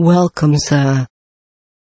Welcome, sir.